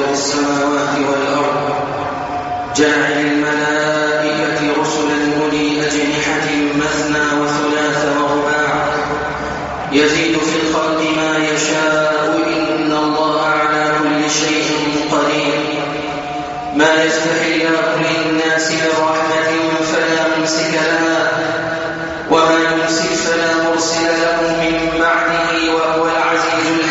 قبل السماوات والأرض. جاعل الملائكة رسلا أولي أجنحة مثنى وثلاث ورباع. يزيد في الخلق ما يشاء. إن الله على كل شيء قدير. ما يستحي الله الناس من رحمة فلا ممسك لها. وما يمسك فلا مرسل له من بعده وهو العزيز الحكيم.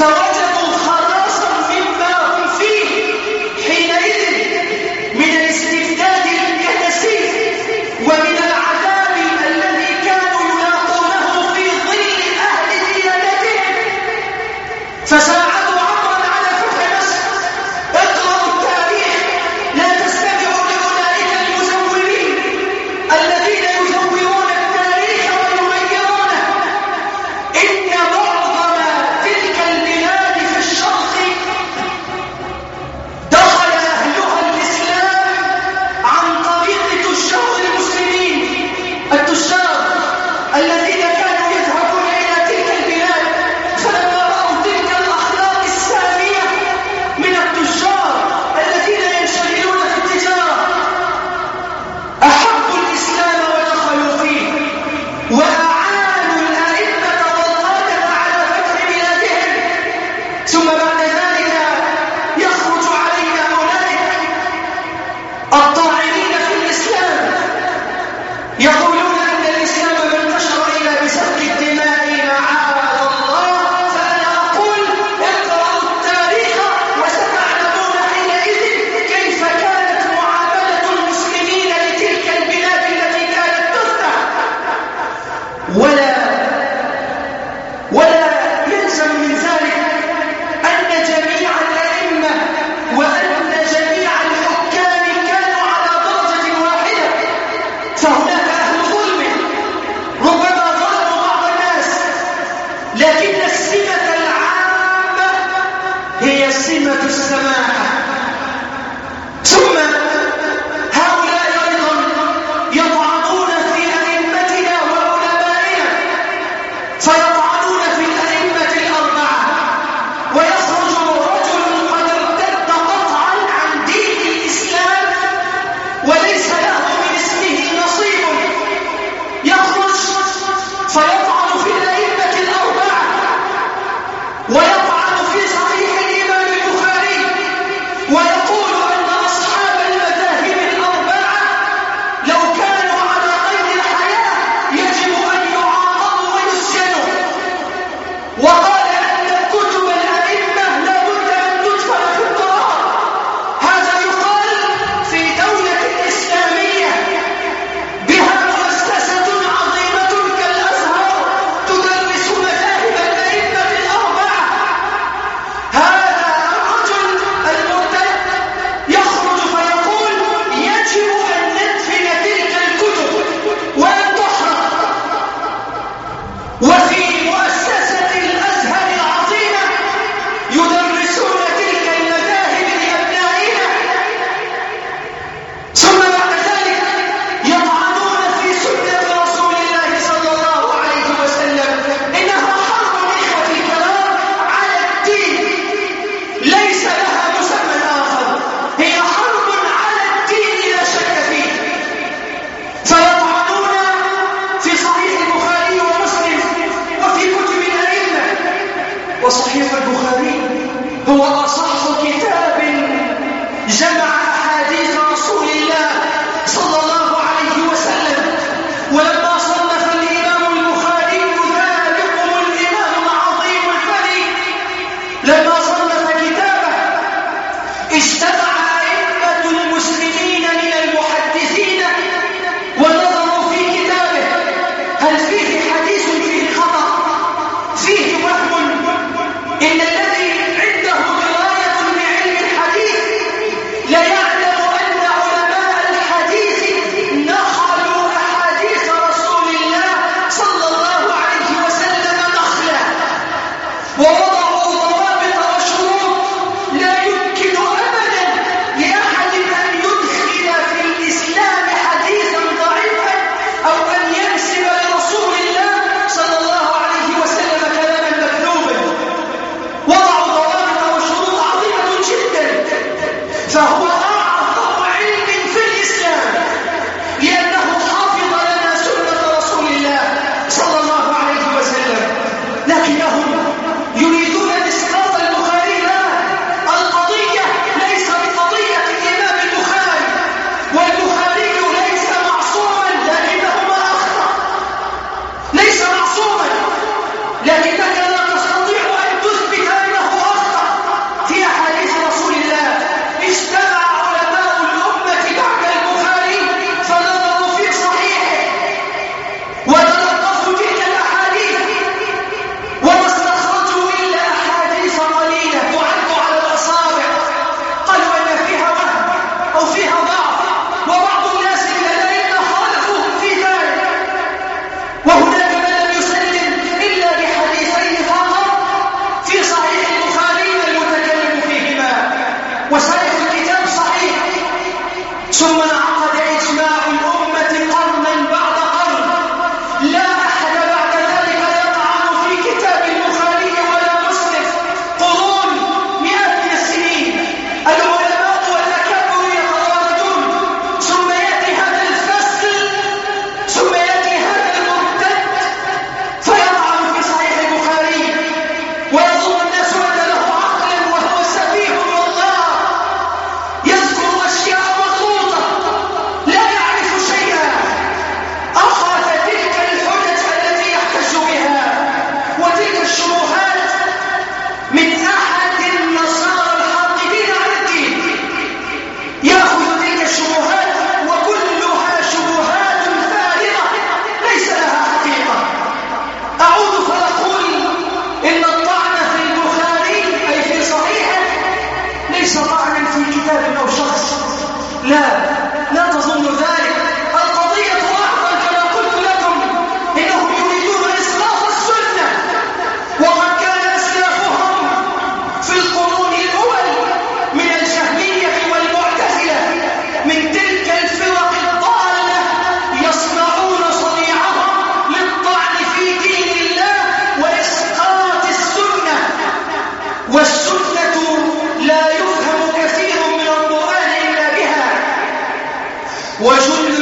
São هو أصح كتاب جمع 我说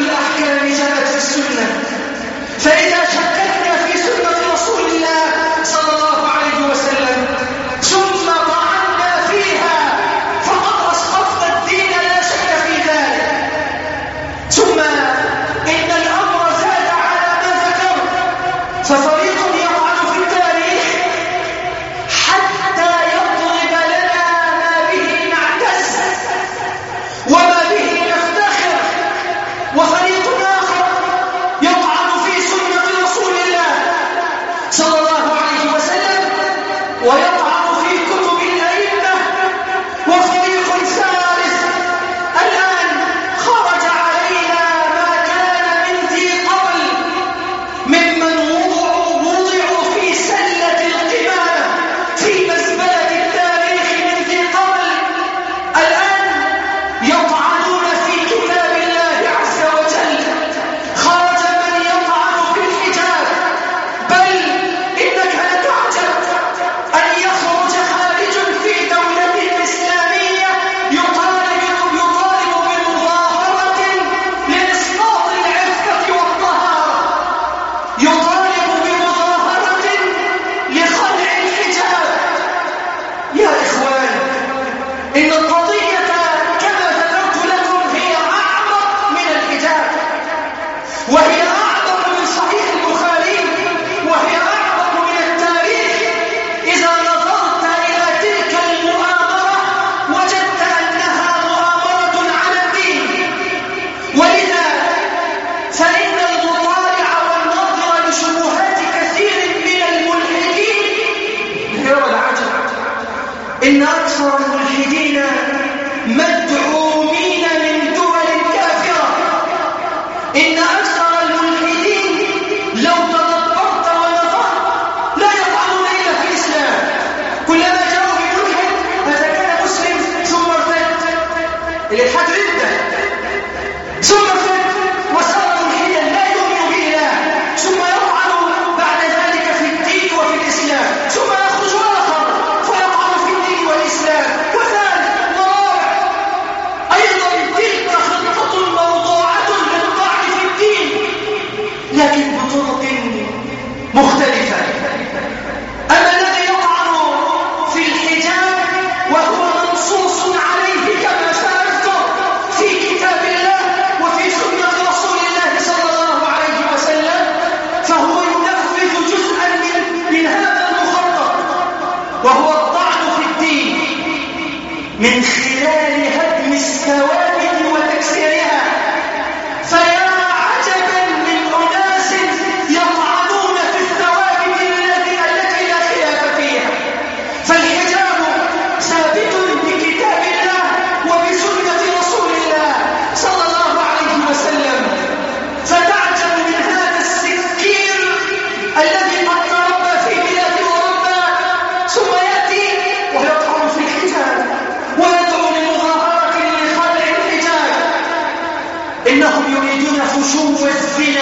وانتشرت تلك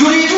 الأمراض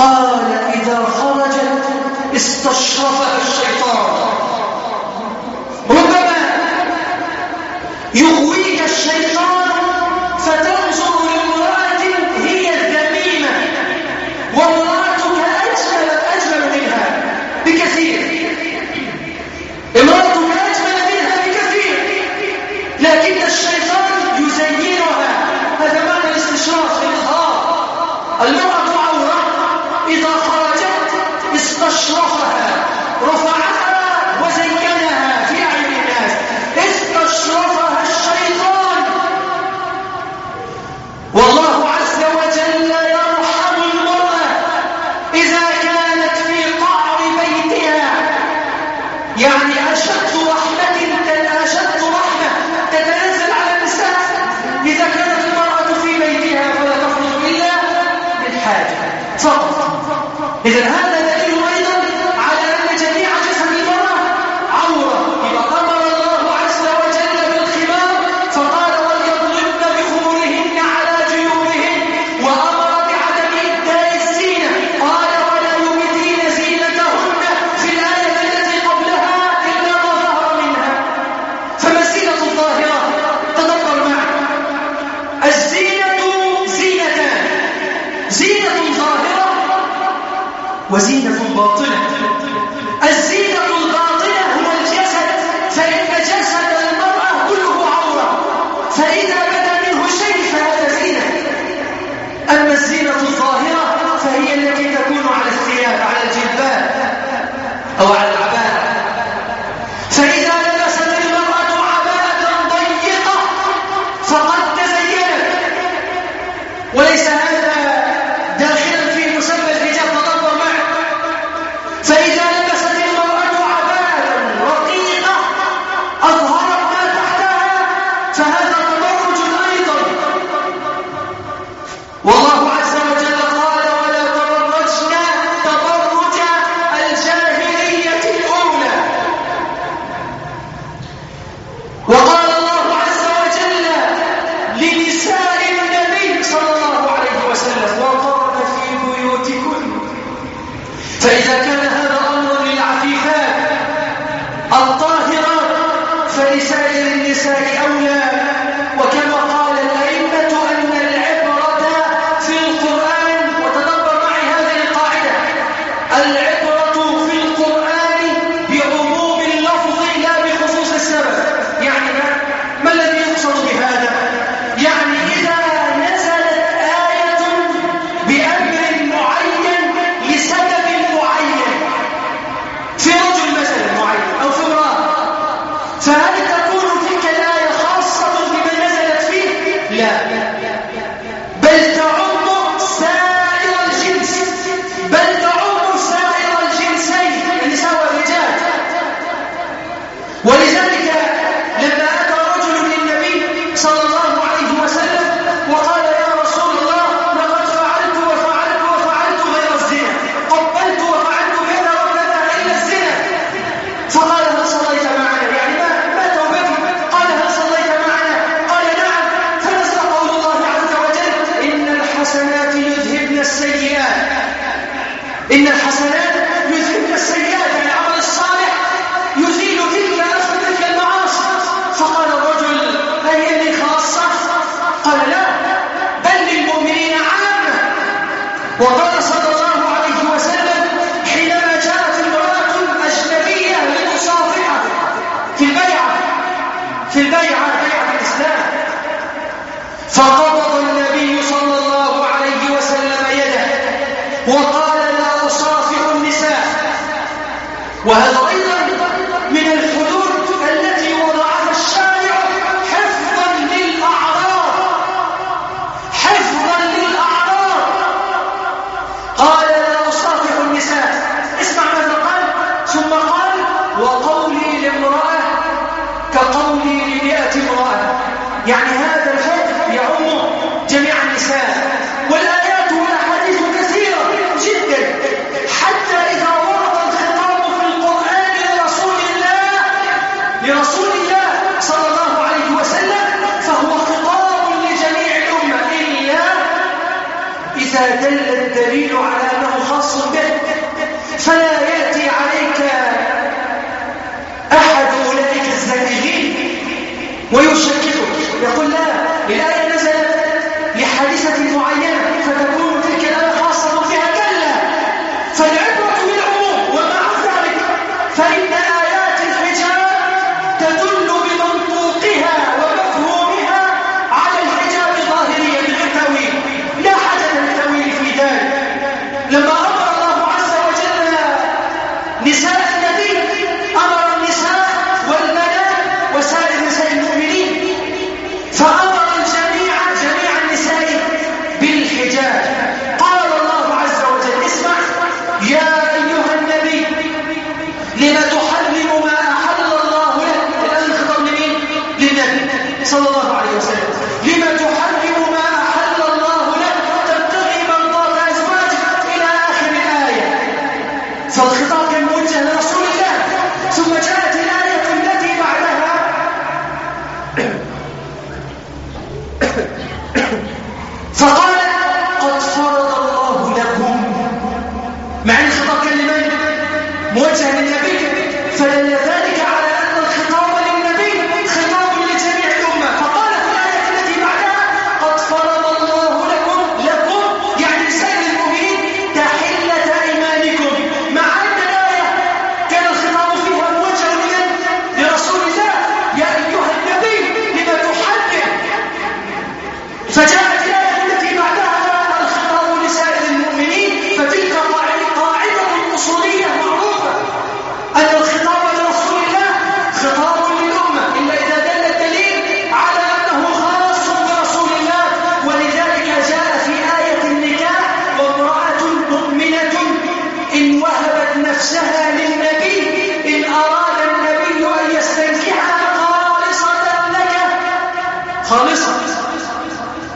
قال إذا خرجت استشرفها الشيطان. ربما يغويك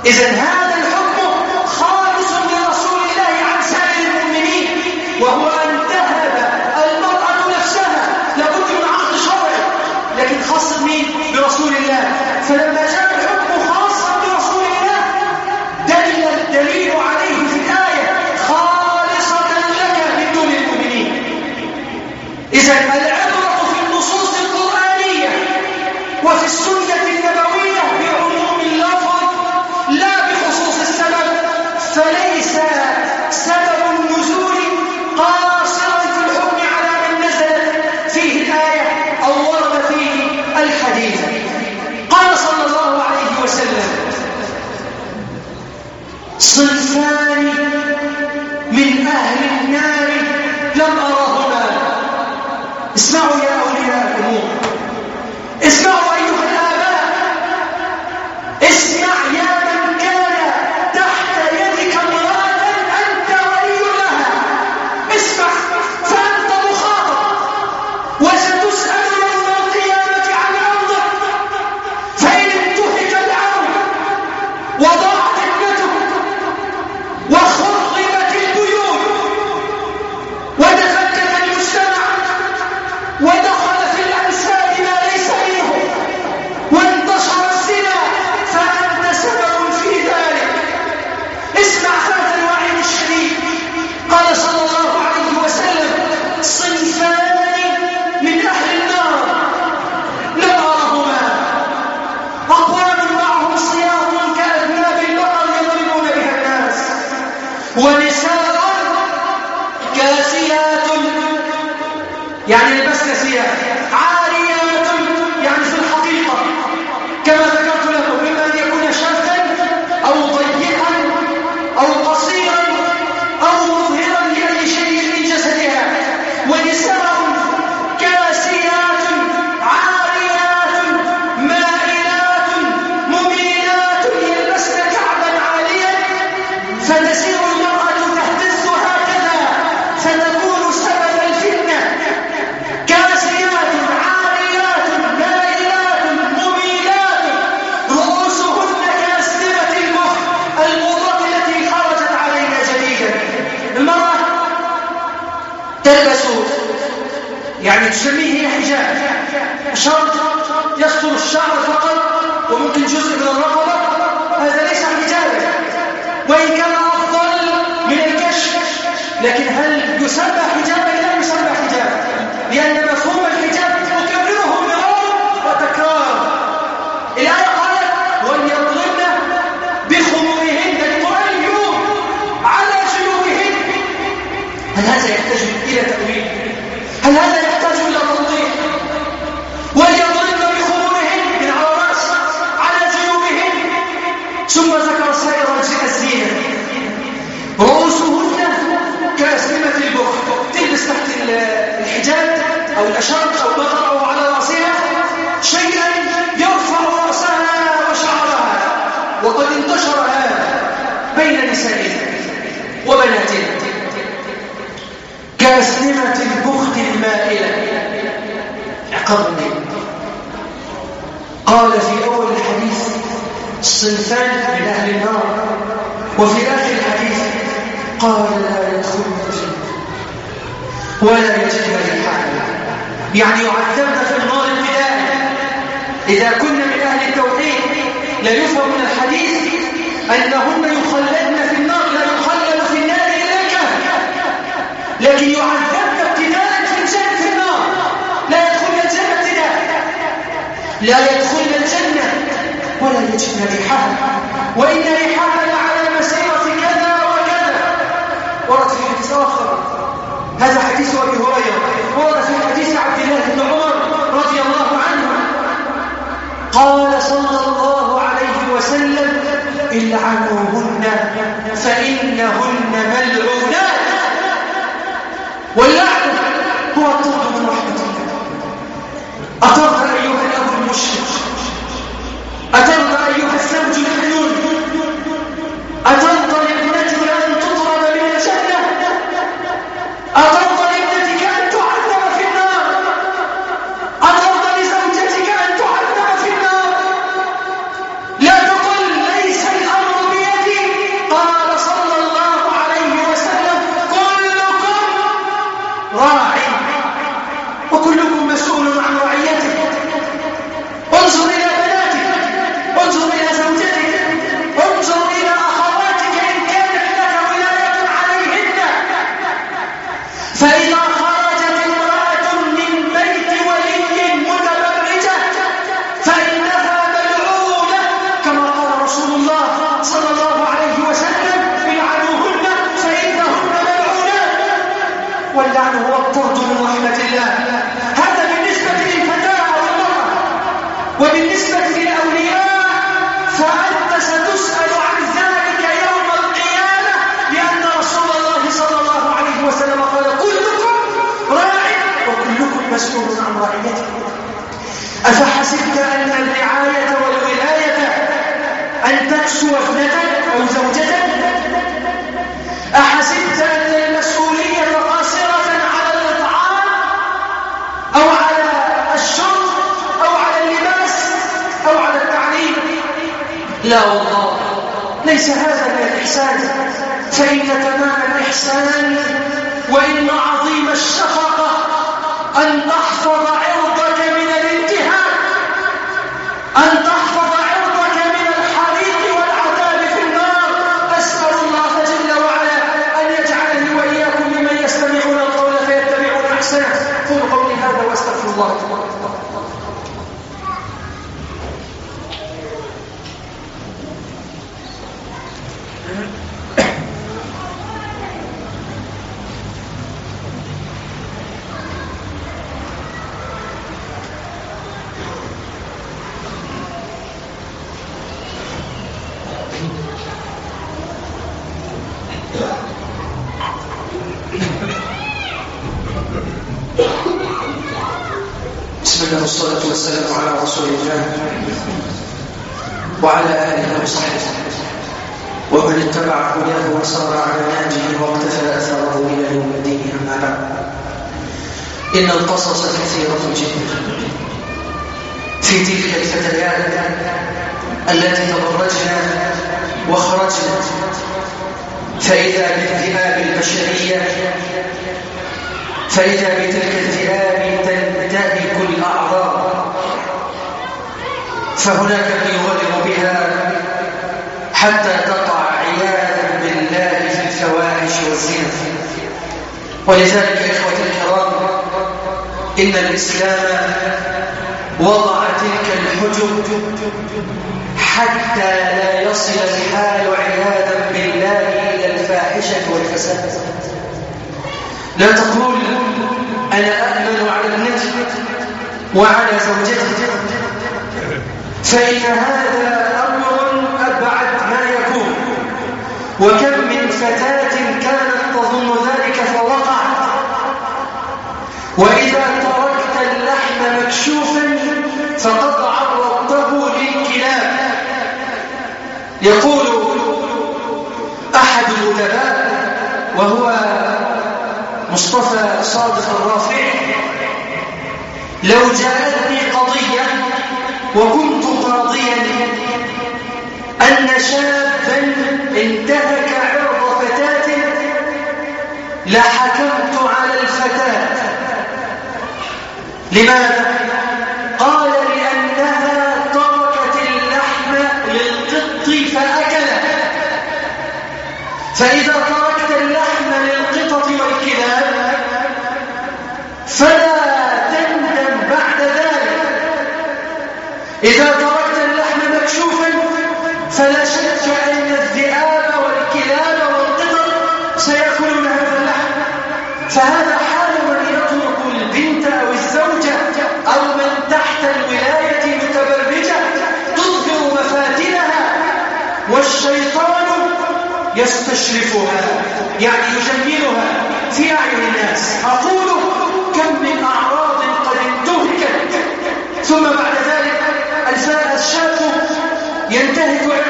is it happening? نسائنا وبناتنا كأسلمة البخت المائلة. عقبني. قال في أول الحديث صنفان من أهل النار. وفي آخر الحديث قال لا يدخل الجنة ولا يجدنا الحال يعني يعذبنا في النار البدائي إذا كنا من أهل التوحيد لا يفهم من الحديث أنهن يخ لكن يعذبن ابتداء في الجنة. في النار لا يدخل الجنة ابتداء. لا يدخل الجنة ولا يجدن ريحها وإن رحالا لعلى مسيرة كذا وكذا. ورد في حديث آخر. هذا حديث أبي هريرة. ورد في حديث عبد الله بن عمر رضي الله عنه. قال صلى الله عليه وسلم العنوهن فإنهن ملعونات. وليعلم هو أطلع من رحمة الله أطلع أيها الأب المشرك. بسم الله والصلاة والسلام على رسول الله وعلى آله وصحبه. ومن اتبع هداه وصار على نهجه واقتفى أثره إلى يوم الدين أما بعد. إن القصص كثيرة جدا. في تلك الفتيات التي تضرجن وخرجن فإذا بالذئاب البشرية فإذا بتلك الذئاب تنتهك الأعضاء فهناك من يغرر بها حتى تقع عياذا بالله في الفواحش والزنا. ولذلك يا إخوة الكرام إن الإسلام وضع تلك الحجب حتى لا يصل الحال عياذا بالله إلى الفاحشة والفساد. لا تقول أنا أأمن على ابنتي وعلى زوجتي. فإن هذا أمر أبعد ما يكون. وكم من فتاة يقول أحد الأدباء وهو مصطفى صادق الرافع لو جاءتني قضية وكنت قاضيا أن شابا انتهك عرض فتاة لحكمت على الفتاة لماذا؟ يستشرفها يعني يجملها في أعين الناس. أقول كم من أعراض قد انتهكت ثم بعد ذلك الشاب ينتهك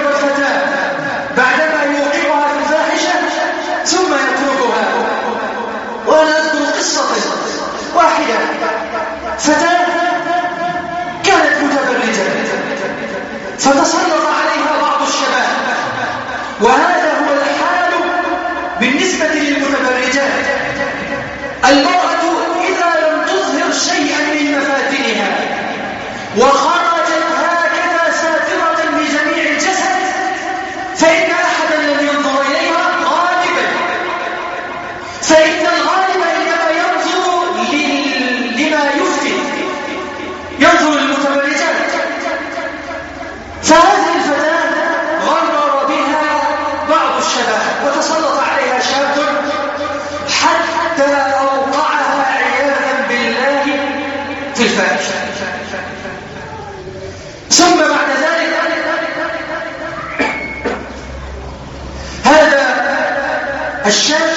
الشاب كانت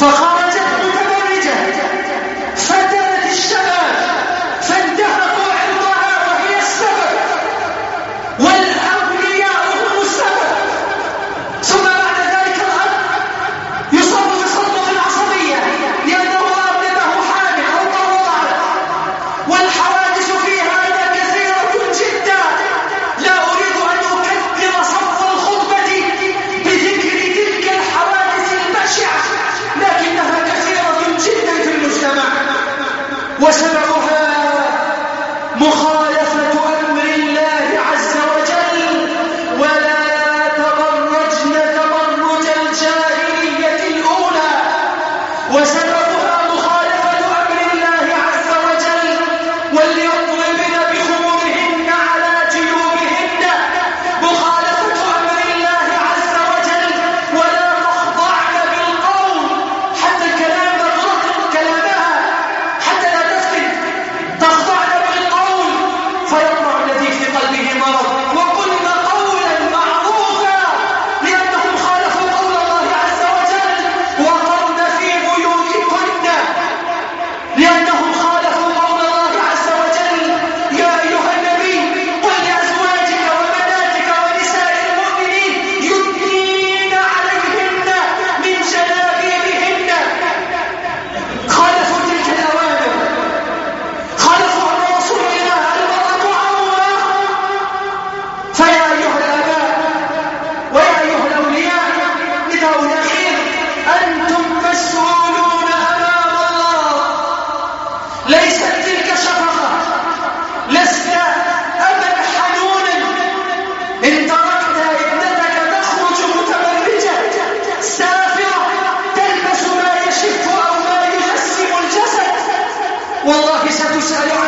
فخرجت ستسأل عن ذلك